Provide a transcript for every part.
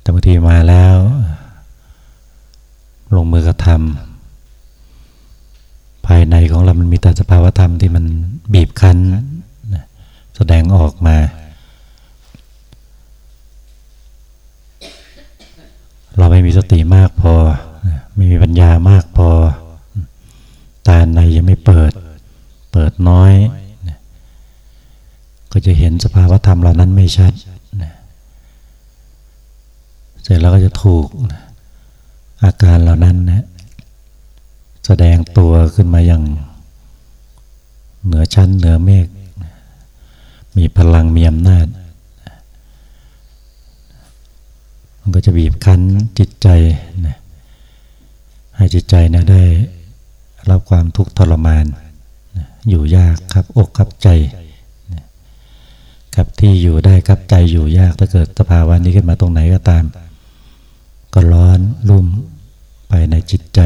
แต่บางทีมาแล้ว ลงมือกระทำภายในของเรามันมีแต่สภาวธรรมที่มันบีบคั้นแสดงออกมา เราไม่มีสติมากพอ ไม่มีปัญญามากพอ ตาในยังไม่เปิด เปิดน้อย ก็จะเห็นสภาวธรรมเหล่านั้นไม่ชัด ร็จแล้วก็จะถูกอาการเหล่านั้นนะแสดงตัวขึ้นมาอย่างเหนือชั้นเหนือเมฆมีพลังมีอำนาจ มันก็จะบีบคั้นจิตใจนะให้จิตใจนะได้รับความทุกข์ทรมานนะอยู่ยากครับอกครับใจนะครับที่อยู่ได้ครับใจอยู่ยากถ้าเกิดสภาวะนี้ขึ้นมาตรงไหนก็ตาม ร้อนรุ่มไปในจิตใจ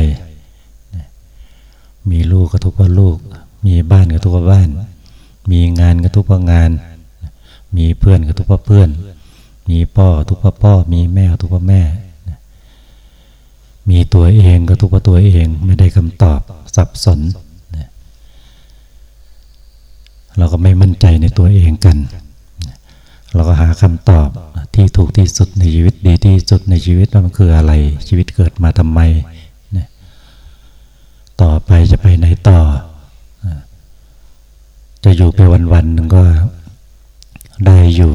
มีลูกก็ทุกข์เพราลูก มีบ้านก็ทุกข์เพราบ้าน มีงานก็ทุกข์เพรางาน มีเพื่อนก็ทุกข์เพราเพื่อน มีพ่อทุกข์เพราพ่อ มีแม่ทุกข์เพราแม่ มีตัวเองก็ทุกข์เพราตัวเองไม่ได้คำตอบสับสน เราก็ไม่มั่นใจในตัวเองกัน เราก็หาคำตอบที่ถูกที่สุดในชีวิตดีที่สุดในชีวิตว่ามันคืออะไร ชีวิตเกิดมาทำไมนต่อไปจะไปไหนต่อ จะอยู่ไปวันๆหนึ่งก็ได้อยู่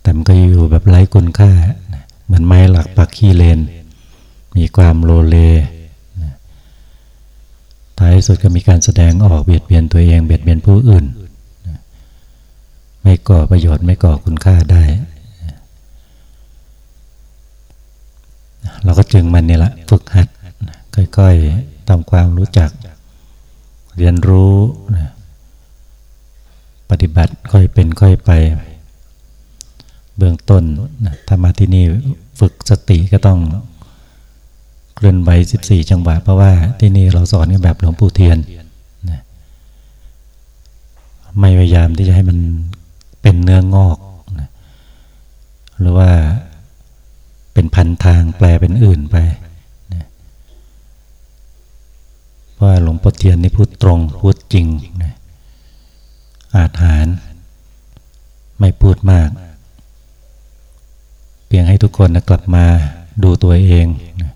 แต่มันก็อยู่แบบไร้คุณค่าเหมือนไม้หลักปักขี้เลน มีความโลเลท้ายสุดก็มีการแสดงออกเบียดเบียนตัวเองเบียดเบียนผู้อื่น ไม่ก่อประโยชน์ไม่ก่อคุณค่าได้ เราก็จึงมันนี่แหละฝึกหัด ค่อยๆทำความรู้จัก เรียนรู้ ปฏิบัติค่อยเป็นค่อยไป เบื้องต้นถ้ามาที่นี่ฝึกสติก็ต้องเคลื่อนไหว14 จังหวะ เพราะว่าที่นี่เราสอนกันแบบหลวงปู่เทียน ไม่พยายามที่จะให้มัน เป็นเนื้องอกหรือว่าเป็นพันทางแปลเป็นอื่นไปเพราะหลวงพ่อเทียนนี่พูดตรงพูดจริงนะอาถานไม่พูดมาก เพียงให้ทุกคนนะกลับมาดูตัวเองนะ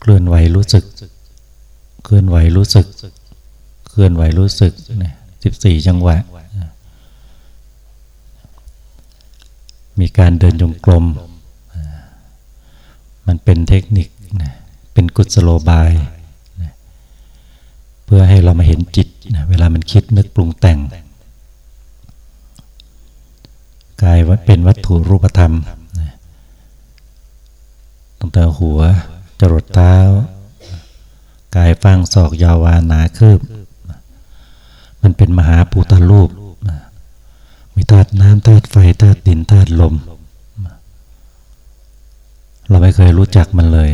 เคลื่อนไหวรู้สึก เคลื่อนไหวรู้สึก เคลื่อนไหวรู้สึกนะสิบสี่จังหวะ มีการเดินจงกรม มันเป็นเทคนิคนะเป็นกุศโลบายเพื่อให้เรามาเห็นจิตนะเวลามันคิดนึกปรุงแต่ง กายเป็นวัตถุรูปธรรมนะตั้งแต่หัวจรดเท้า กายฟังศอกยาวานาคืบ มันเป็นมหาปูตารูป มีธาตุน้ำธาตุไฟธาตุดินธาตุลม เราไม่เคยรู้จักมันเลย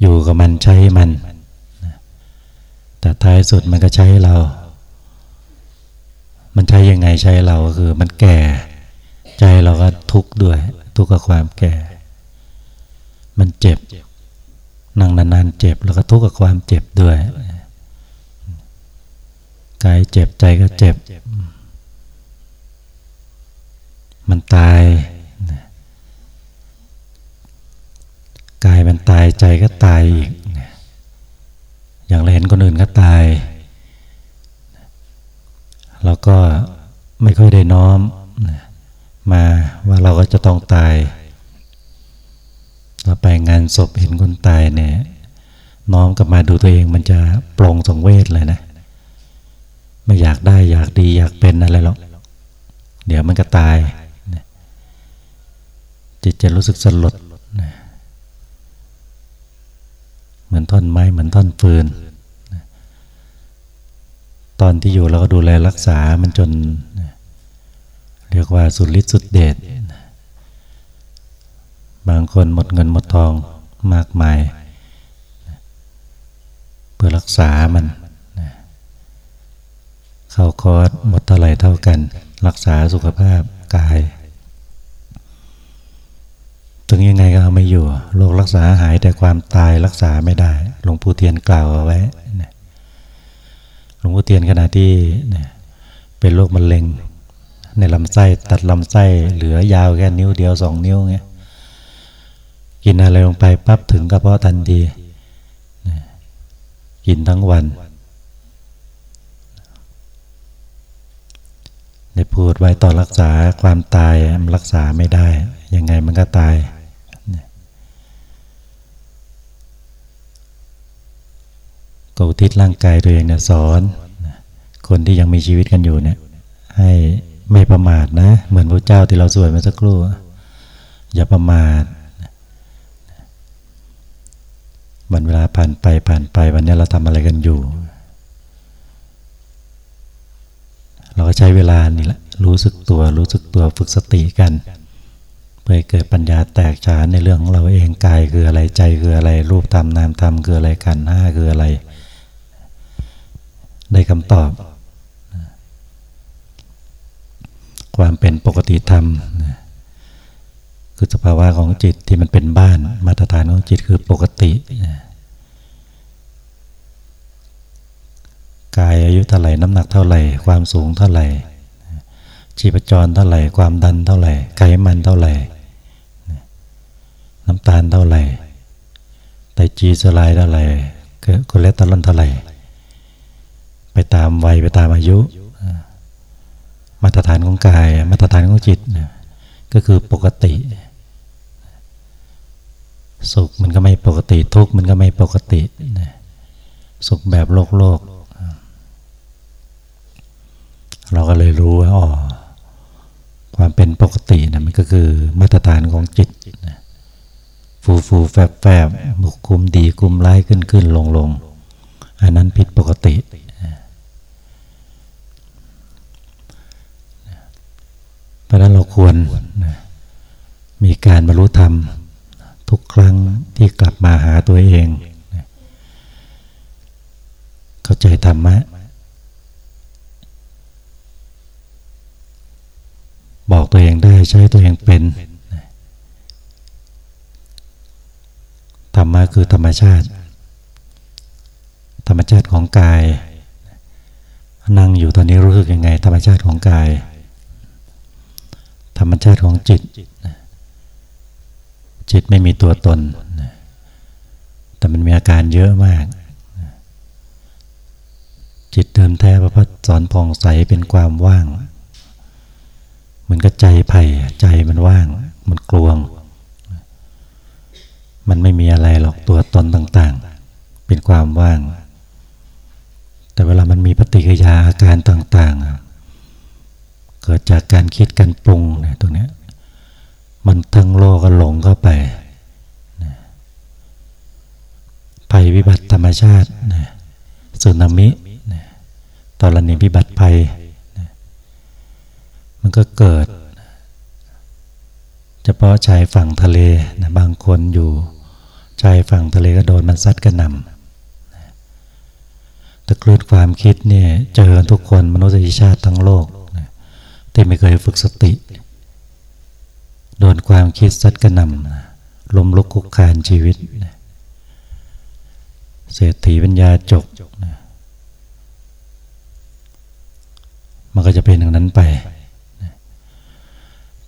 อยู่กับมันใช้มัน แต่ท้ายสุดมันก็ใช้เรา มันใช้ยังไงใช้เราก็คือมันแก่ ใจเราก็ทุกข์ด้วย ทุกข์กับความแก่ มันเจ็บนั่งนานๆเจ็บแล้วก็ทุกข์กับความเจ็บด้วย กายเจ็บใจก็เจ็บ มันตายกายมันตายใจก็ตายอีก อย่างเราเห็นคนอื่นก็ตาย เราก็ไม่ค่อยได้น้อมมาว่าเราก็จะต้องตาย เราไปงานศพเห็นคนตายเนี่ย น้อมกลับมาดูตัวเองมันจะปลงสงเวทเลยนะ ไม่อยากได้อยากดีอยากเป็นอะไรหรอก เดี๋ยวมันก็ตาย จิตจะรู้สึกสลด เหมือนท่อนไม้เหมือนท่อนฟืน ตอนที่อยู่เราก็ดูแลรักษามันจน เรียกว่าสุดฤทธิ์สุดเดช บางคนหมดเงินหมดทองมากมาย เพื่อรักษามัน เข้าคอร์สหมดเท่าไหร่เท่ากัน รักษาสุขภาพกาย ถึงยังไงก็เอาไม่อยู่โรครักษาหายแต่ความตายรักษาไม่ได้ หลวงปู่เทียนกล่าวเอาไว้หลวงปู่เทียนขณะที่เป็นโรคมะเร็ง ในลำไส้ตัดลำไส้เหลือยาวแค่นิ้วเดียวสองนิ้วเงี้ยกินอะไรลงไปปั๊บถึงกระเพาะทันทีกินทั้งวัน ได้พูดไว้ต่อรักษาความตายมันรักษาไม่ได้ ยังไงมันก็ตาย ก็อุทิศร่างกายตัวเองเนี่ยสอน คนที่ยังมีชีวิตกันอยู่เนี่ย ให้ไม่ประมาทนะ เหมือนพระเจ้าที่เราสวดมาสักครู่ อย่าประมาทวันเวลาผ่านไปผ่านไปวันนี้เราทำอะไรกันอยู่ เราก็ใช้เวลานี่แหละรู้สึกตัวรู้สึกตัวฝึกสติกันเพื่อเกิดปัญญาแตกฉานในเรื่องของเราเองกายคืออะไรใจคืออะไร รูปธรรมนามธรรมคืออะไรกันห้าคืออะไร ได้คำตอบ ความเป็นปกติธรรมคือสภาวะของจิตที่มันเป็นบ้าน มาตรฐานของจิตคือปกติ กายอายุเท่าไหร่น้ำหนักเท่าไหร่ ความสูงเท่าไหร่ ชีพจรเท่าไหร่ ความดันเท่าไหร่ ไขมันเท่าไหร่ น้ำตาลเท่าไหร่ไตรกลีเซอไรด์เท่าไหร่คอเลสเตอรอลเท่าไหร่ ไปตามวัยไปตามอายุ มาตรฐานของกาย มาตรฐานของจิตก็คือปกติ สุขมันก็ไม่ปกติ ทุกข์มันก็ไม่ปกติ สุขแบบโลกโลก เราก็เลยรู้ว่าอ๋อความเป็นปกตินะมันก็คือมาตรฐานของจิตนะฟูฟูแฟบแฟบมุกคุมดีคุมร้ายขึ้นขึ้นลงลงอันนั้นผิดปกติเพราะนั้นเราควรมีการบรรลุธรรมทุกครั้งที่กลับมาหาตัวเอง เข้าใจธรรมะ บอกตัวเองได้ใช้ตัวเองเป็นธรรมะคือธรรมชาติ ธรรมชาติของกาย นั่งอยู่ตอนนี้รู้สึกยังไง ธรรมชาติของกาย ธรรมชาติของจิต จิตไม่มีตัวตน แต่มันมีอาการเยอะมาก จิตเดิมแท้พระพุทธสอนผ่องใสเป็นความว่าง มือนกับใจไผ่ใจมันว่าง มันกลวง มันไม่มีอะไรหรอกตัวตนต่างๆ เป็นความว่าง แต่เวลามันมีปฏิกิริยาอาการต่างๆ เกิดจากการคิดการปรุงเนี่ยตรงนี้มันทั้งโลกก็หลงเข้าไปภัยวิบัติธรรมชาติสึนามิตอนนี้วิบัติภัย มันก็เกิด เฉพาะชายฝั่งทะเลนะบางคนอยู่ชายฝั่งทะเลก็โดนมันซัดกระหน่ำตะคลื่นความคิดเนี่ยเจอทุกคนมนุษยชาติทั้งโลกที่ไม่เคยฝึกสติ โดนความคิดซัดกระหน่ำลมลุกคุกคานชีวิต เศรษฐีปัญญาจก มันก็จะเป็นอย่างนั้นไป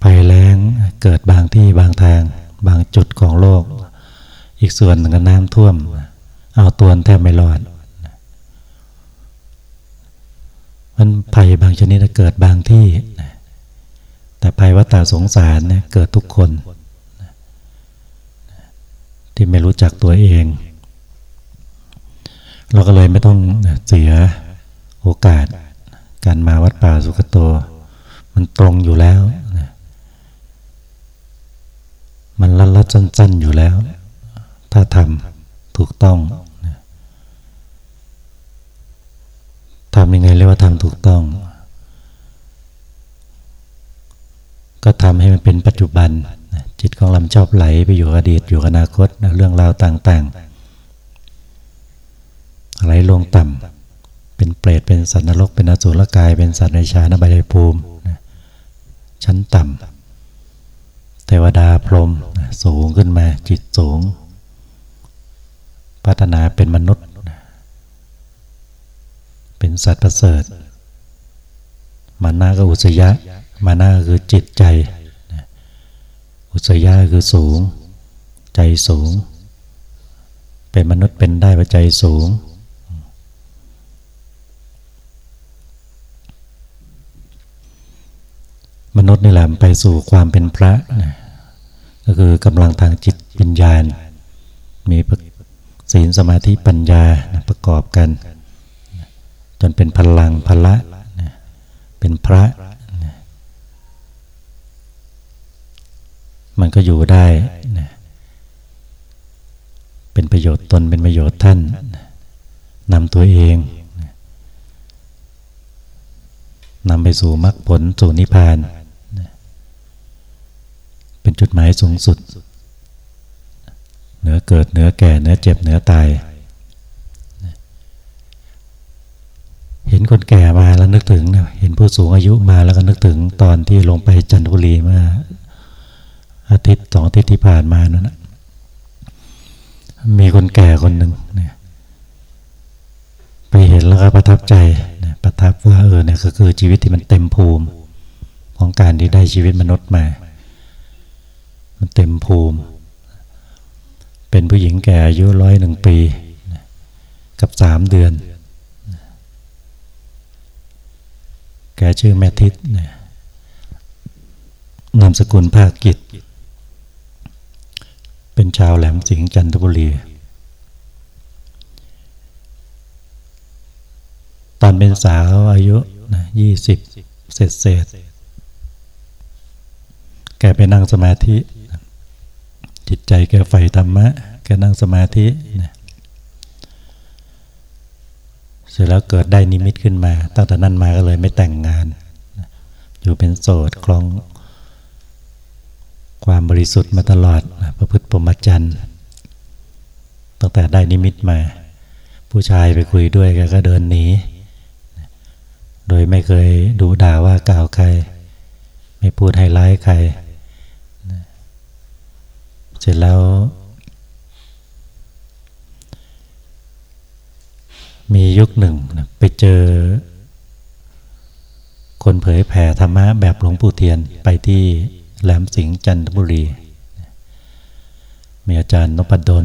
ภัยแรงเกิดบางที่บางทาง บางจุดของโลก อีกส่วนหนึ่งก็น้ำท่วม เอาตัวแทบไม่รอดมันภัยบางชนิดเกิดบางที่ แต่ภัยวัฏสงสารเนี่ยเกิดทุกคน ที่ไม่รู้จักตัวเอง เราก็เลยไม่ต้องเสียโอกาส การมาวัดป่าสุกโต มันตรงอยู่แล้วนะ มันลัดลัดสั้นๆอยู่แล้ว ถ้าทำถูกต้องทำยังไงเรียกว่าทำถูกต้อง ก็ทำให้มันเป็นปัจจุบัน จิตของลำชอบไหลไปอยู่อดีตอยู่อนาคตเรื่องราวต่างๆไหลลงต่ำเป็นเปรตเป็นสัตว์นรกเป็นอสุรกาย เป็นสัตว์ในชาณบายภูมิชั้นต่ำ วดาพรหมสูงขึ้นมาจิตสูง พัฒนาเป็นมนุษย์ เป็นสัตว์ประเสริฐ มานาก็อุสยะ มานาคือจิตใจ อุสยะคือสูง ใจสูง เป็นมนุษย์เป็นได้ว่าใจสูงมนุษย์นี่แหละไปสู่ความเป็นพระนะ ก็คือกำลังทางจิตวิญญาณ มีศีลสมาธิปัญญาประกอบกัน จนเป็นพลังพละเป็นพระ มันก็อยู่ได้ เป็นประโยชน์ตนเป็นประโยชน์ท่านนำตัวเองนำไปสู่มรรคผลสู่นิพพาน เป็นจุดหมายสูงสุด เหนือเกิดเหนือแก่เหนือเจ็บเหนือตาย เห็นคนแก่มาแล้วนึกถึง เห็นผู้สูงอายุมาแล้วก็นึกถึงตอนที่ลงไปจันทบุรีเมื่ออาทิตย์สองอาทิตย์ที่ผ่านมานั่นนะมีคนแก่คนหนึ่งเนี่ยไปเห็นแล้วก็ประทับใจประทับว่าเออเนี่ยก็คือชีวิตที่มันเต็มภูมิของการที่ได้ชีวิตมนุษย์มา มันเต็มภูมิ เป็นผู้หญิงแก่อายุร้อยหนึ่งปี กับสามเดือน แกชื่อแม่ทิศนามสกุลภาคกิจ เป็นชาวแหลมสิงห์จันทบุรี ตอนเป็นสาวอายุยี่สิบเศษเศษแกไปนั่งสมาธิ จิตใจแกใฝ่ธรรมะแกนั่งสมาธินะเสร็จแล้วเกิดได้นิมิตขึ้นมา ตั้งแต่นั้นมาก็เลยไม่แต่งงาน อยู่เป็นโสดคลองความบริสุทธิ์มาตลอดประพฤติปรมจันทร์ตั้งแต่ได้นิมิตมา ผู้ชายไปคุยด้วยแกก็เดินหนี โดยไม่เคยดูด่าว่ากล่าวใคร ไม่พูดให้ร้ายใคร เสร็จแล้ว มียุคหนึ่งไปเจอ คนเผยแผ่ธรรมะแบบหลวงปู่เทียนไปที่แหลมสิงห์จันทบุรี มีอาจารย์นพดล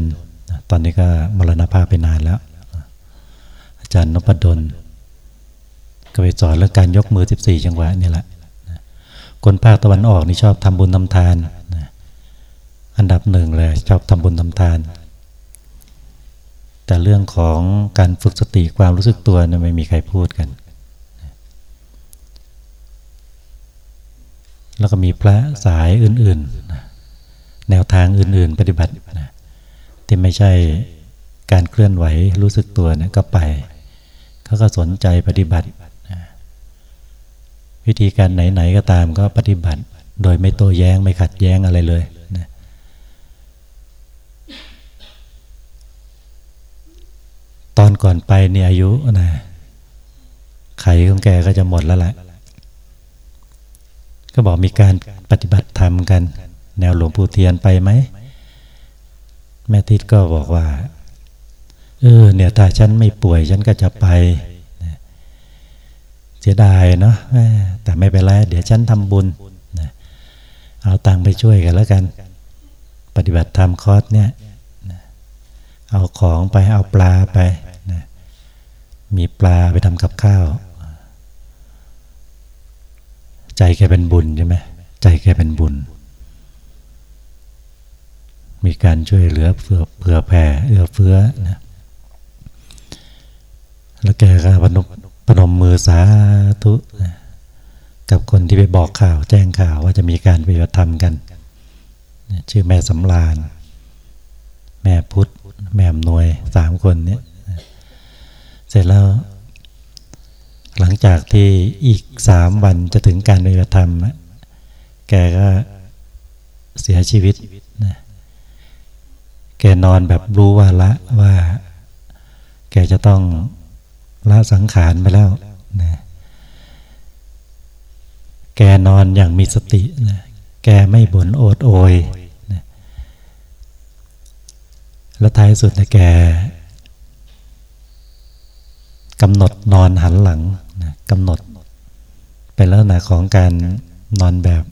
ตอนนี้ก็มรณภาพไปนานแล้ว อาจารย์นพดลก็ไปสอนเรื่องการยกมือ 14 จังหวะนี่แหละ คนภาคตะวันออกนี่ชอบทำบุญทำทาน อันดับหนึ่งเลยชอบทำบุญทำทาน แต่เรื่องของการฝึกสติความรู้สึกตัวเนี่ยไม่มีใครพูดกัน แล้วก็มีพระสายอื่นๆ แนวทางอื่นๆ ปฏิบัติที่ไม่ใช่การเคลื่อนไหวรู้สึกตัวเนี่ยก็ไป เขาก็สนใจปฏิบัติ วิธีการไหนๆก็ตามก็ปฏิบัติ โดยไม่โต้แย้งไม่ขัดแย้งอะไรเลยนะ ตอนก่อนไปเนี่ยอายุนะไขของแกก็จะหมดแล้วแหละ ก็บอกมีการปฏิบัติธรรมกัน แนวหลวงปู่เทียนไปไหม แม่ทิศก็บอกว่า เออเนี่ยถ้าฉันไม่ป่วยฉันก็จะไป เสียดายเนาะแต่ไม่เป็นไร เดี๋ยวฉันทำบุญ เอาตังไปช่วยกันแล้วกัน ปฏิบัติธรรมคอร์สเนี่ย เอาของไปเอาปลาไป มีปลาไปทำกับข้าว ใจแกเป็นบุญใช่ไหมใจแกเป็นบุญ มีการช่วยเหลือเผื่อเผื่อแผ่เอื้อเฟื้อนะแล้วแกก็พนมพนมมือสาธุนะกับคนที่ไปบอกข่าวแจ้งข่าวว่าจะมีการปฏิบัติธรรมกัน ชื่อแม่สำราน แม่พุทธ แม่หนวยสามคนนี้ เสร็จแล้ว หลังจากที่อีกสามวันจะถึงการปฏิบัติธรรมแกก็เสียชีวิตนะแกนอนแบบรู้ว่าละว่า แกจะต้องละสังขารไปแล้วนะแกนอนอย่างมีสตินะแกไม่บ่นโอดโอยนะแล้วท้ายสุดนะแก กำหนดนอนหันหลังนะกำหนด เป็นลักษณะของการนอนแบบ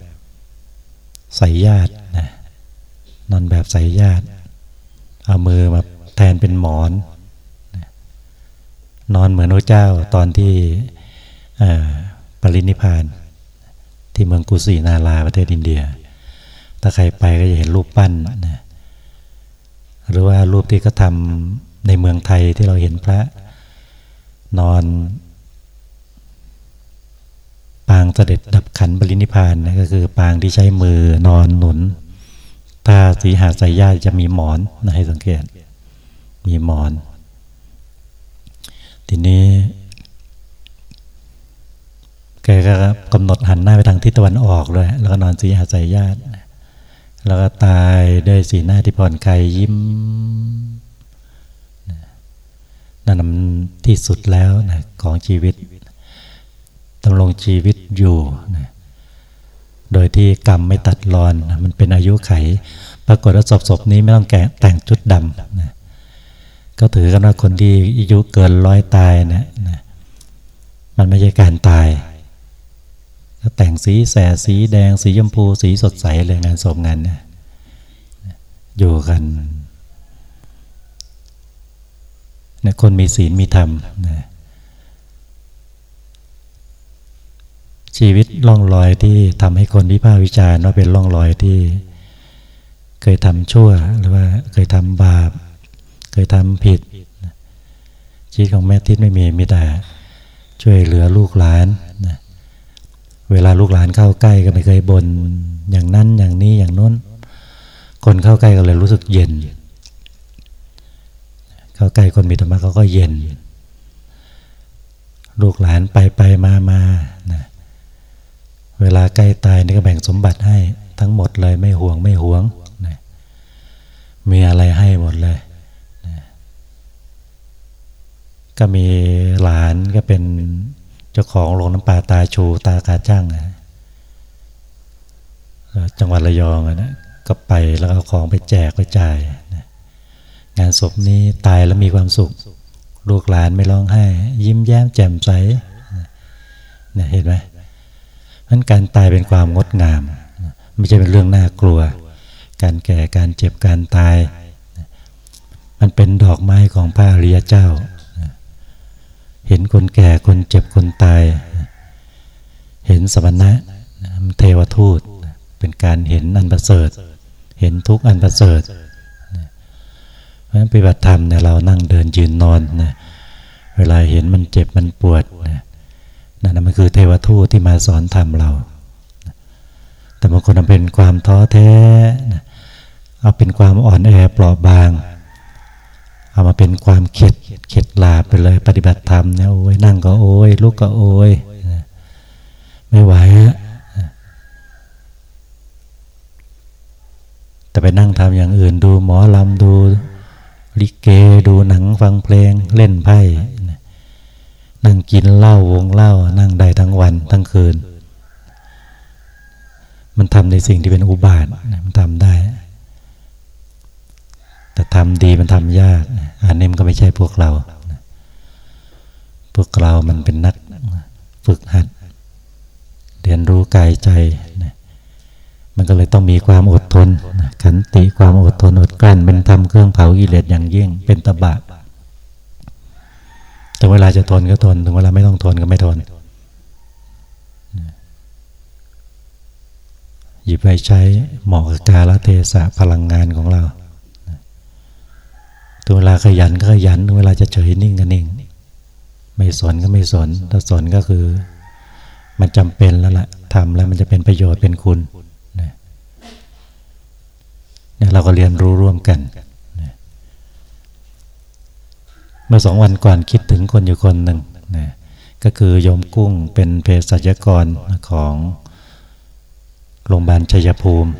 ใส่ญาตินะนอนแบบใส่ญาติ เอามือมาแทนเป็นหมอนนะนอนเหมือนพระเจ้าตอนที่ปรินิพาน ที่เมืองกุสินาราประเทศอินเดีย ถ้าใครไปก็จะเห็นรูปปั้นนะหรือว่ารูปที่เขาทำในเมืองไทยที่เราเห็นพระ นอน ปางเสด็จดับขันบรินิพานนะก็คือ ปางที่ใช้มือนอนหนุน ถ้าสีหาสายญาจะมีหมอนนะให้สังเกต มีหมอน ทีนี้แกก็กำหนดหันหน้าไปทางทิศตะวันออกเลยแล้วก็นอนสีหาสายญาติแล้วก็ตายด้วยสีหน้าที่ผ่อนคลายยิ้ม นั่นมันที่สุดแล้วนะของชีวิตดำรงชีวิตอยู่นะโดยที่กรรมไม่ตัดรอนนะมันเป็นอายุไข ปรากฏว่าศพศพนี้ไม่ต้องแกะแต่งชุดดำนะก็ถือกันว่าคนที่อายุเกินร้อยตายนะนะ มันไม่ใช่การตาย ก็แต่งสีแสสีแดง สีชมพู สีสดใสเลยงานศพงานเนี่ยอยู่กัน นะคนมีศีลมีธรรมนะชีวิตล่องรอยที่ทำให้คนวิพากษ์วิจารณ์ว่าเป็นล่องรอยที่ เคยทำชั่วหรือว่าเคยทำบาป เคยทำผิด ชีวิตของแม่ทิศไม่มีมีแต่ช่วยเหลือลูกหลานนะเวลาลูกหลานเข้าใกล้ก็ไม่เคยบน่นอย่างนั้นอย่างนี้อย่างนู้น คนเข้าใกล้ก็เลยรู้สึกเย็น เข้าใกล้คนมีธรรมะเขาก็เย็น ลูกหลานไปไปมามานะเวลาใกล้ตายนี่ก็แบ่งสมบัติให้ทั้งหมดเลยไม่ห่วงไม่ห่วงนะมีอะไรให้หมดเลยนะก็มีหลานก็เป็นเจ้าของโรงน้ำปลาตาชูตากาจ้างนะจังหวัดระยองนะก็ไปแล้วเอาของไปแจกไปจ่าย งานศพนี้ตายแล้วมีความสุข ลูกหลานไม่ร้องไห้ ยิ้มแย้มแจ่มใสเนี่ยเห็นไหมนั้นการตายเป็นความงดงาม ไม่ใช่เป็นเรื่องน่ากลัว การแก่การเจ็บการตาย มันเป็นดอกไม้ของพระอริยเจ้า เห็นคนแก่คนเจ็บคนตาย เห็นสมณะเทวทูต เป็นการเห็นอันประเสริฐ เห็นทุกอันประเสริฐ เพราะฉะนั้นปฏิบัติธรรมเนี่ยเรานั่งเดินยืนนอนนะเวลาเห็นมันเจ็บมันปวดนะนั่นมันคือเทวทูตที่มาสอนธรรมเรา แต่บางคนเป็นความท้อแท้นะเอาเป็นความอ่อนแอเปราะบาง เอามาเป็นความเข็ดเข็ดลาไปเลย ปฏิบัติธรรมเนี่ยโอ้ยนั่งก็โอ้ยลุกก็โอ้ยไม่ไหวอะแต่ไปนั่งทำอย่างอื่นดูหมอลำดู ลิเกดูหนังฟังเพลงเล่นไพ่นั่งกินเหล้าวงเหล้านั่งได้ทั้งวันทั้งคืน มันทำในสิ่งที่เป็นอุบาทมันทำได้ แต่ทำดีมันทำยาก อันนี้มันก็ไม่ใช่พวกเรา พวกเรามันเป็นนักฝึกหัด เรียนรู้กายใจ มันก็เลยต้องมีความอดทนขันติความอดทนอดกลั้นเป็นธรรมเครื่องเผากิเลสอย่างยิ่ง เป็นตบะถึงเวลาจะทนก็ทนถึงเวลาไม่ต้องทนก็ไม่ทน หยิบไปใช้เหมาะกับกาลเทศะพลังงานของเราถึงเวลาขยันก็ขยันถึงเวลาจะเฉยนิ่งก็นิ่ง ไม่สนก็ไม่สน ถ้าสนก็คือ มันจำเป็นแล้วละ่ะทำแล้วมันจะเป็นประโยชน์เป็นคุณ เราก็เรียนรู้ร่วมกัน เมื่อสองวันก่อนคิดถึงคนอยู่คนหนึ่งนะก็คือโยมกุ้งเป็นเภสัชกรของโรงพยาบาลชัยภูมิ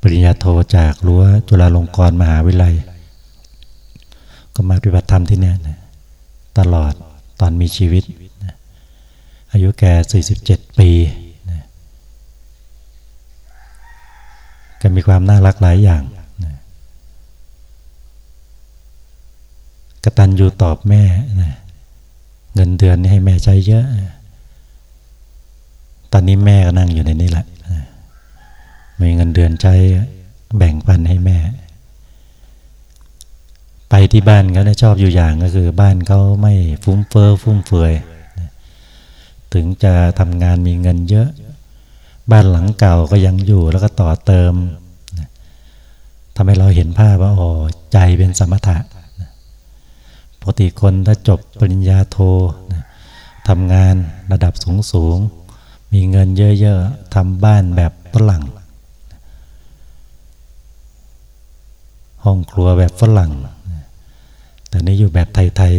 ปริญญาโทจากรั้วจุฬาลงกรณ์มหาวิทยาลัย ก็มาปฏิบัติธรรมที่นี่นะตลอดตอนมีชีวิตนะอายุแก่47 ปีนะ ก็มีความน่ารักหลายอย่างกตันยูตอบแม่นะเงินเดือนนี่ให้แม่ใช้เยอะ ตอนนี้แม่ก็นั่งอยู่ในนี้แหละมีเงินเดือนใช้แบ่งปันให้แม่ ไปที่บ้านเขาเนี่ยชอบอยู่อย่างก็คือบ้านเขาไม่ฟุ้มเฟอ้อฟุ่มเฟือยถึงจะทำงานมีเงินเยอะ บ้านหลังเก่าก็ยังอยู่แล้วก็ต่อเติมทำให้เราเห็นภาพว่าอ๋อใจเป็นสมถะปกติคนถ้าจบปริญญาโททำงานระดับสูงสูงมีเงินเยอะๆทำบ้านแบบฝรั่ง ห้องครัวแบบฝรั่ง แต่นี่อยู่แบบไทย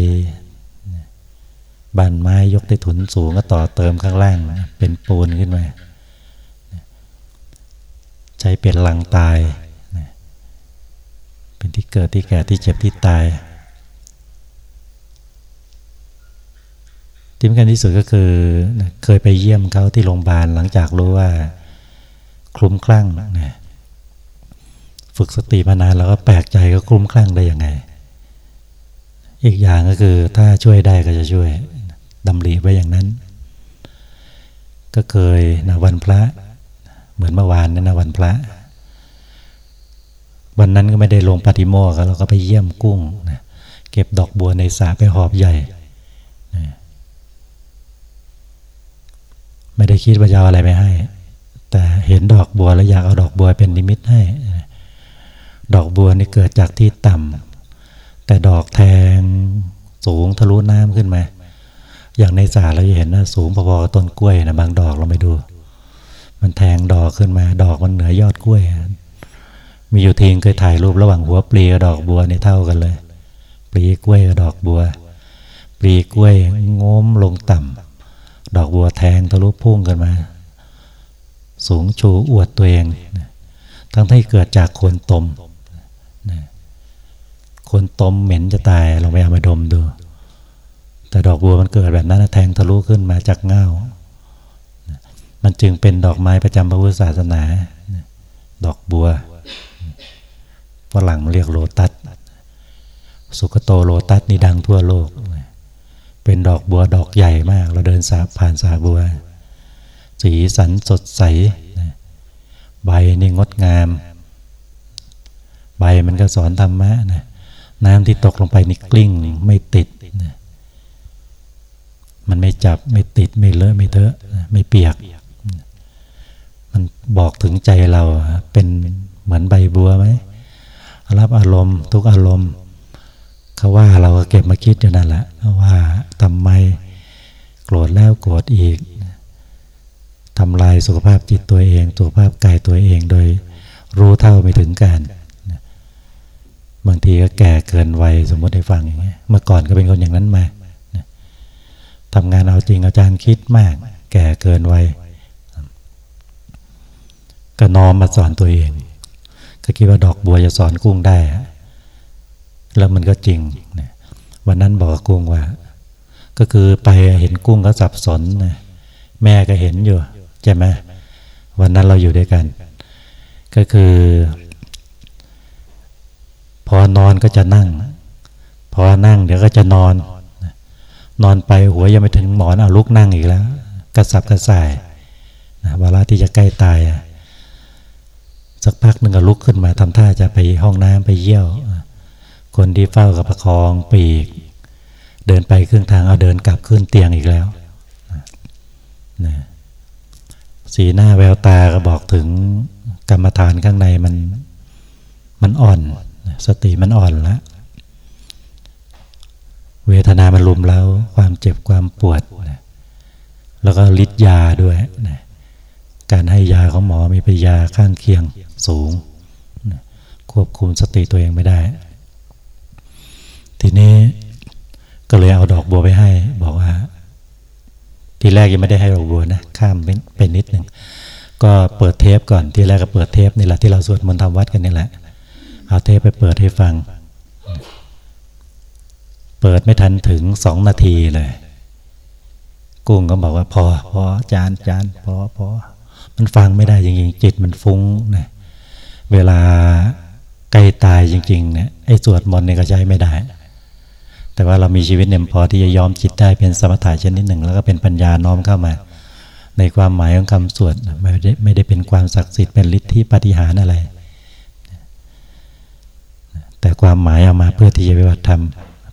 ๆบ้านไม้ยกได้ถุนสูงก็ต่อเติมข้างล่างเป็นปูนขึ้นมา ใช้เป็นหลังตาย เป็นที่เกิดที่แก่ที่เจ็บที่ตายที่สำคัญที่สุดก็คือเคยไปเยี่ยมเขาที่โรงพยาบาลหลังจากรู้ว่าคลุ้มคลั่งนะฝึกสติมานานแล้วก็แปลกใจก็คลุ้มคลั่งได้ยังไง อีกอย่างก็คือถ้าช่วยได้ก็จะช่วยดำริไว้อย่างนั้น ก็เคยนะวันพระ เหมือนเมื่อวานนี่นนะวันพระ วันนั้นก็ไม่ได้ลงปฏิโมกข์เราก็ไปเยี่ยมกุ้งนะเก็บดอกบัวในสาไปหอบใหญ่ไม่ได้คิดว่าจะเอาอะไรไปให้ แต่เห็นดอกบัวแล้วอยากเอาดอกบัวเป็นนิมิตให้ดอกบัวนี่เกิดจากที่ต่ำแต่ดอกแทงสูงทะลุน้ำขึ้นมา อย่างในสาเราจะเห็นนะสูงพอๆต้นกล้วยนะบางดอกเราไปดู มันแทงดอกขึ้นมา ดอกมันเหนือยอดกล้วย มีอยู่ทีงเคยถ่ายรูประหว่างหัวปลีกับดอกบัวในเท่ากันเลย ปลีกล้วยกับดอกบัว ปลีกล้วยงมลงต่ำดอกบัวแทงทะลุพุ่งกันมา สูงชูอวดตัวเอง ทั้งที่เกิดจากคนตม คนตมเหม็นจะตายลองไปเอามาดมดู แต่ดอกบัวมันเกิดแบบนั้นแทงทะลุขึ้นมาจากเงา มันจึงเป็นดอกไม้ประจำพระพุทธศาสนา ดอกบัวฝรั่งเรียกโลตัส สุกโตโลตัสนี่ดังทั่วโลก เป็นดอกบัวดอกใหญ่มาก เราเดินสาผ่านสาบัว สีสันสดใส ใบนี่งดงาม ใบมันก็สอนธรรมะนะน้ำที่ตกลงไปนี่กลิ้งไม่ติดนะมันไม่จับไม่ติดไม่เลอะไม่เทอะไม่เปียก มันบอกถึงใจเราเป็นเหมือนใบบัวไหมรับอารมณ์ ทุกอารมณ์เขาว่าเราก็เก็บมาคิดอยู่นั่นแหละว่าทำไมโกรธแล้วโกรธอีกทำลายสุขภาพจิตตัวเอง สุขภาพกายตัวเองโดยรู้เท่าไม่ถึงการบางทีก็แก่เกินวัยสมมติให้ฟังอย่างเงี้ยเมื่อก่อนก็เป็นคนอย่างนั้นมาทำงานเอาจริงอาจารย์คิดมาก แก่เกินวัย ก็น้อมมาสอนตัวเอง ก็คิดว่าดอกบัวจะสอนกุ้งได้ แล้วมันก็จริงนะวันนั้นบอกกุ้งว่า ก็คือไปเห็นกุ้งก็สับสนนะแม่ก็เห็นอยู่ใช่ไหมวันนั้นเราอยู่ด้วยกัน ก็คือ พอนอนก็จะนั่ง พอนั่งเดี๋ยวก็จะนอน นอนไปหัวยังไม่ถึงหมอนเอาลุกนั่งอีกแล้ว กระสับกระส่ายเวลาที่จะใกล้ตาย สักพักหนึ่งก็ลุกขึ้นมาทำท่าจะไปห้องน้ำไปเยี่ยว คนที่เฝ้ากับประคองปีก เดินไปครึ่งทางเอาเดินกลับขึ้นเตียงอีกแล้วนะสีหน้าแววตาก็บอกถึงกรรมฐานข้างในมันมันอ่อน สติมันอ่อนล้วเวทนามันลุมแล้วความเจ็บความปวดนะแล้วก็ฤทธิ์ยาด้วยนะการให้ยาของหมอมีปยาข้างเคียง สูง ควบคุมสติตัวเองไม่ได้ ทีนี้ก็เลยเอาดอกบัวไปให้ บอกว่า ทีแรกยังไม่ได้ให้ดอกบัวนะ ข้ามเป็นนิดหนึ่ง ก็เปิดเทปก่อน ทีแรกก็เปิดเทปนี่แหละที่เราสวดมนต์ทำวัดกันนี่แหละ เอาเทปไปเปิดให้ฟัง เปิดไม่ทันถึงสองนาทีเลย กุ้งก็บอกว่าพอพอจานจานพอพอมันฟังไม่ได้จริงๆจิตมันฟุ้งนะ เวลาใกล้ตายจริงๆเนี่ยไอ้สวดมนต์เนี่ยก็ใช้ไม่ได้ แต่ว่าเรามีชีวิตเนี่ยพอที่จะยอมจิตได้เป็นสมถะชนิดหนึ่ง แล้วก็เป็นปัญญาน้อมเข้ามา ในความหมายของคำสวดไม่ได้ไม่ได้เป็นความศักดิ์สิทธิ์เป็นฤทธิปฏิหารอะไร แต่ความหมายเอามาเพื่อที่จะปฏิบัติธรรม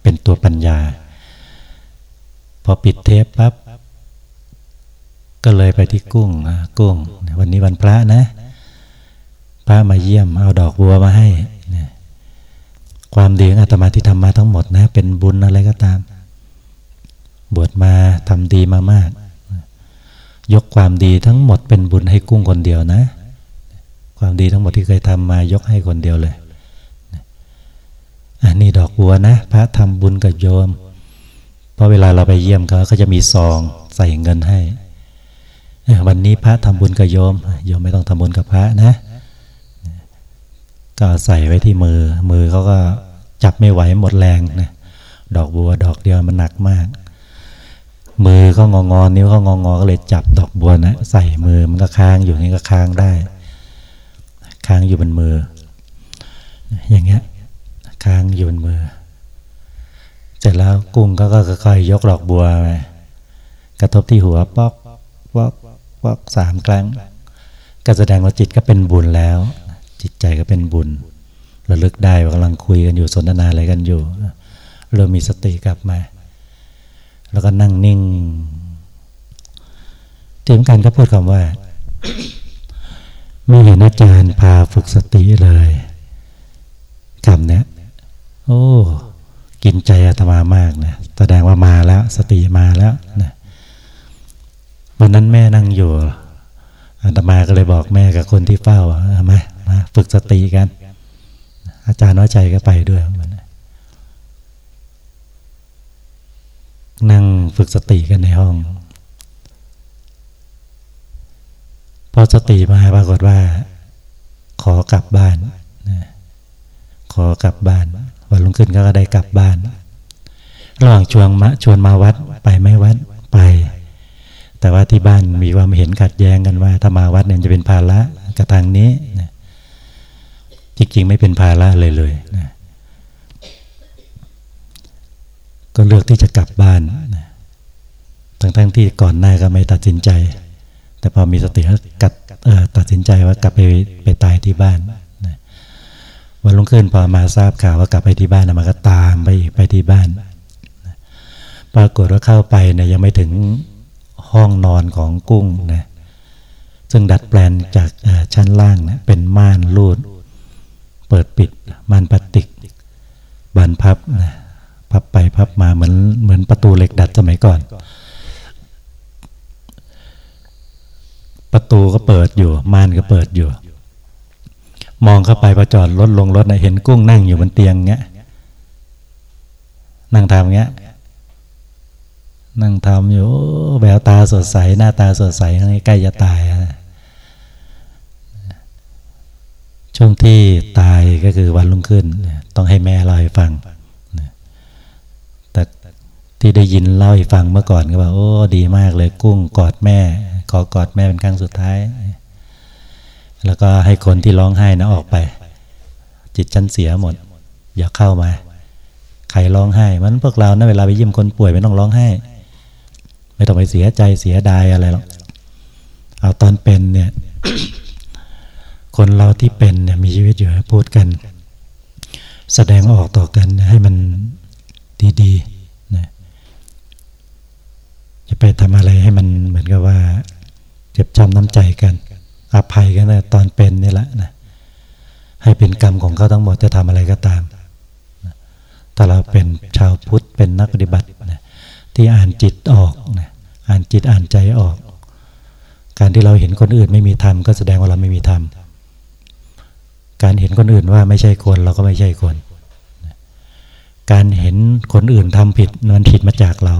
เป็นตัวปัญญา พอปิดเทปปั๊บก็เลยไปที่กุ้งกุ้ง วันนี้วันพระนะ พระมาเยี่ยมเอาดอกบัวมาให้ความดีของอาตมาที่ทำมาทั้งหมดนะ เป็นบุญอะไรก็ตาม บวชมาทำดีมามาก ยกความดีทั้งหมดเป็นบุญให้กุ้งคนเดียวนะ ความดีทั้งหมดที่เคยทำมายกให้คนเดียวเลยอันนี้ดอกบัวนะ พระทำบุญกับโยมเพราะเวลาเราไปเยี่ยมเขาก็จะมีซองใส่เงินให้ วันนี้พระทำบุญกับโยม โยมไม่ต้องทำบุญกับพระนะ ก็ใส่ไว้ที่มือ มือเขาก็จับไม่ไหวหมดแรงนะดอกบัวดอกเดียวมันหนักมาก มือก็งองอนิ้วก็งองอก็เลยจับดอกบัวนะใส่มือมันก็ค้างอยู่นี่ก็ค้างได้ ค้างอยู่บนมือ อย่างเงี้ยค้างอยู่บนมือ เสร็จแล้วกุ้งก็ค่อยๆยกดอกบัวไปกระทบที่หัวป๊อกป๊อกป๊อกสามครั้งก็แสดงว่าจิตก็เป็นบุญแล้ว จิตใจก็เป็นบุญระลึกได้ว่ากำลังคุยกันอยู่สนทนาอะไรกันอยู่ เริ่มมีสติกลับมา แล้วก็นั่งนิ่งทีมกันก็พูดคำว่า ไม่เห็นอาจารย์พาฝึกสติเลยคำเนี้ยโอ้กินใจอาตมามากนะแสดงว่ามาแล้ว สติมาแล้วนะวันนั้นแม่นั่งอยู่อาตมาก็เลยบอกแม่กับคนที่เฝ้ามามาฝึกสติกัน อาจารย์น้อยใจก็ไปด้วยมันนั่งฝึกสติกันในห้อง พอสติมาปรากฏว่า ขอกลับบ้านขอกลับบ้าน วันลุงขึ้นก็ได้กลับบ้าน ระหว่างชวนมาชวนมาวัดไปไม่วัดไป แต่ว่าที่บ้านมีความเห็นขัดแย้งกันว่าถ้ามาวัดเนี่ยจะเป็นภาระกระทางนี้นะ จริงๆ ไม่เป็นภาระเลยเลยนะก็เลือกที่จะกลับบ้านนะทั้งๆที่ก่อนหน้าก็ไม่ตัดสินใจ แต่พอมีสติก็กัดตัดสินใจว่ากลับไปไปตายที่บ้านนะวันลุงขึ้นพอมาทราบข่าวว่ากลับไปที่บ้านมาก็ตามไปไปที่บ้านนะปรากฏว่าเข้าไปเนี่ยยังไม่ถึงห้องนอนของกุ้งนะซึ่งดัดแปลงจากชั้นล่างนะเป็นม่านรูด เปิดปิดมันปติกบานพับนะพับไปพับมาเหมือนเหมือนประตูเหล็กดัดสมัยก่อน ประตูก็เปิดอยู่ ม่านก็เปิดอยู่ มองเข้าไปพอจอดรถลงรถนะเห็นกุ้งนั่งอยู่บนเตียงเงี้ยนั่งทำเงี้ยนั่งทำอยู่แววตาสดใส หน้าตาสดใสใกล้จะตายนะ ช่วงที่ตายก็คือวันรุ่งขึ้น ต้องให้แม่เล่าให้ฟังแต่ที่ได้ยินเล่าให้ฟังเมื่อก่อนก็บอกโอ้ดีมากเลยกุ้งกอดแม่ขอกอดแม่เป็นครั้งสุดท้าย แล้วก็ให้คนที่ร้องไห้นะออกไป จิตฉันเสียหมด อย่าเข้ามาใครร้องไห้ มันพวกเรานะเวลาไปเยี่ยมคนป่วยไม่ต้องร้องไห้ ไม่ต้องไปเสียใจเสียดายอะไรหรอกเอาตอนเป็นเนี่ย คนเราที่เป็นเนี่ยมีชีวิตอยู่พูดกัน แสดงออกต่อกันให้มันดีๆนะจะไปทำอะไรให้มันเหมือนกับว่าเจ็บจำน้ำใจกันอภัยกันนะตอนเป็นนี่แหละนะให้เป็นกรรมของเขาทั้งหมดจะทำอะไรก็ตามถ้าเราเป็นชาวพุทธเป็นนักปฏิบัตินะที่อ่านจิตออกนะอ่านจิตอ่านใจออก การที่เราเห็นคนอื่นไม่มีธรรมก็แสดงว่าเราไม่มีธรรม การเห็นคนอื่นว่าไม่ใช่คนเราก็ไม่ใช่คน การเห็นคนอื่นทำผิดมันผิดมาจากเรา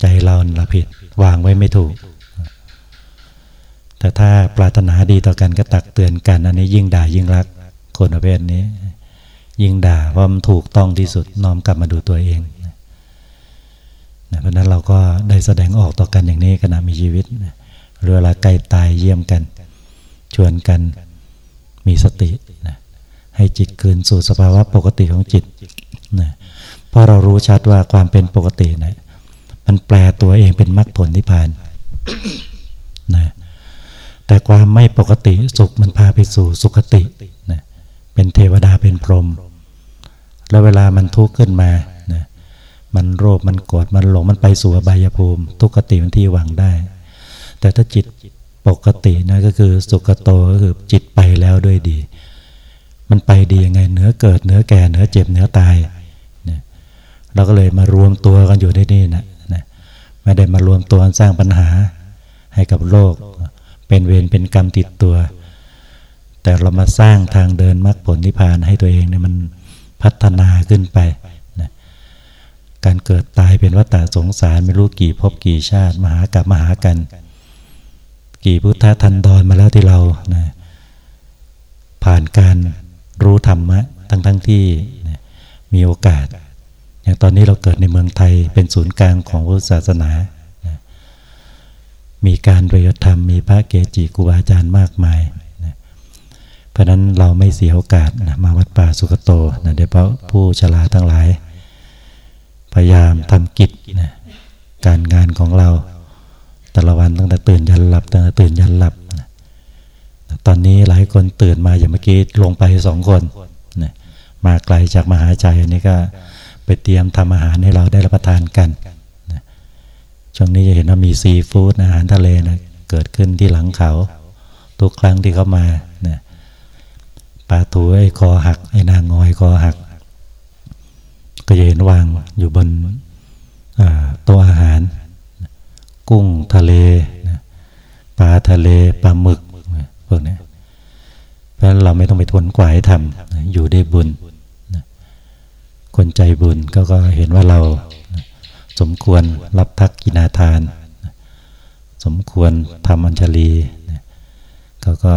ใจเราเราผิดวางไว้ไม่ถูก แต่ถ้าปรารถนาดีต่อกันก็ตักเตือนกัน อันนี้ยิ่งด่ายิ่งรักคนประเภทนี้ ยิ่งด่าเพราะมันถูกต้องที่สุดน้อมกลับมาดูตัวเองเพราะนั้นเราก็ได้แสดงออกต่อกันอย่างนี้ขณะมีชีวิตหรือเวลาใกล้ตายเยี่ยมกัน ชวนกัน มีสตินะให้จิตคืนสู่สภาวะปกติของจิตนะเพราะเรารู้ชัดว่าความเป็นปกตินะมันแปลตัวเองเป็นมรรคผลนิพพานนะแต่ความไม่ปกติสุขมันพาไปสู่สุขตินะเป็นเทวดาเป็นพรหมแล้วเวลามันทุกข์ขึ้นมานะมันโรคมันโกรธมันหลงมันไปสู่อบายภูมิ ทุกขติมันที่หวังได้ แต่ถ้าจิต ปกตินะก็คือสุขโตก็คือจิตไปแล้วด้วยดี มันไปดียังไงเนื้อเกิดเนื้อแก่เนื้อเจ็บเนื้อตายเนี่ยเราก็เลยมารวมตัวกันอยู่ที่นี่นะนะไม่ได้มารวมตัวสร้างปัญหาให้กับโลก เป็นเวรเป็นกรรมติดตัว แต่เรามาสร้างทางเดินมรรคผลนิพพานให้ตัวเองเนี่ยมันพัฒนาขึ้นไปนะการเกิดตายเป็นวัฏฏะสงสารไม่รู้กี่ภพกี่ชาติ มหากับมหากัน กี่พุทธทันดรมาแล้วที่เรานะผ่านการรู้ธรรมะทั้งทั้งที่นะมีโอกาส อย่างตอนนี้เราเกิดในเมืองไทยเป็นศูนย์กลางของพุทธศาสนานะมีการเรียนธรรม มีพระเกจิครูบาอาจารย์มากมายนะเพราะนั้นเราไม่เสียโอกาสนะมาวัดป่าสุกโตนะโดยเฉพาะผู้ชราทั้งหลาย พยายามทำกิจนะการงานของเรา แต่ละวันตั้งแต่ตื่นยันหลับตั้งแต่ตื่นยันหลับตอนนี้หลายคนตื่นมาอย่างเมื่อกี้ลงไปสองคนนะมาไกลจากมหาชัยอันนี้ก็ไปเตรียมทำอาหารให้เราได้รับประทานกันนะช่วงนี้จะเห็นว่ามีซีฟู้ดอาหารทะเลนะเกิดขึ้นที่หลังเขา ทุกครั้งที่เขามานะปลาถูไอ้คอหักไอ้นางงอยคอหัก ก็จะเห็นวางอยู่บนโต๊ะอาหาร กุ้งทะเลนะปลาทะเลปลาหมึกนะพวกนี้เพราะฉะนั้นเราไม่ต้องไปทนกวายทำนะอยู่ได้บุญนะคนใจบุญก็ก็เห็นว่าเรานะสมควรรับทักกินาทานนะสมควรทำอัญชลีนะเขาก็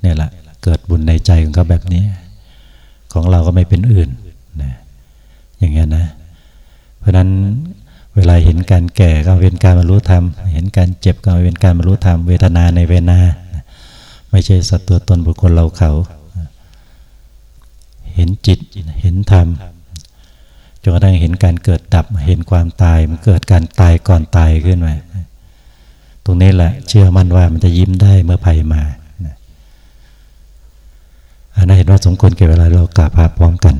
เนี่ยแหละเกิดบุญในใจของเขาแบบนี้ ของเราก็ไม่เป็นอื่นนะอย่างเงี้ยนะ เพราะนั้น เวลาเห็นการแก่ก็เป็นการบรรลุธรรม เห็นการเจ็บก็เป็นการบรรลุธรรม เวทนาในเวทนา ไม่ใช่สัตว์ตัวตนบุคคลเราเขา เห็นจิต เห็นธรรม จนกระทั่งเห็นการเกิดดับ เห็นความตาย มันเกิดการตายก่อนตายขึ้นมา ตรงนี้แหละเชื่อมั่นว่ามันจะยิ้มได้เมื่อภัยมาอันนั้นเห็นว่าสมควรเก็บเวลาเรากราบพาพร้อมกัน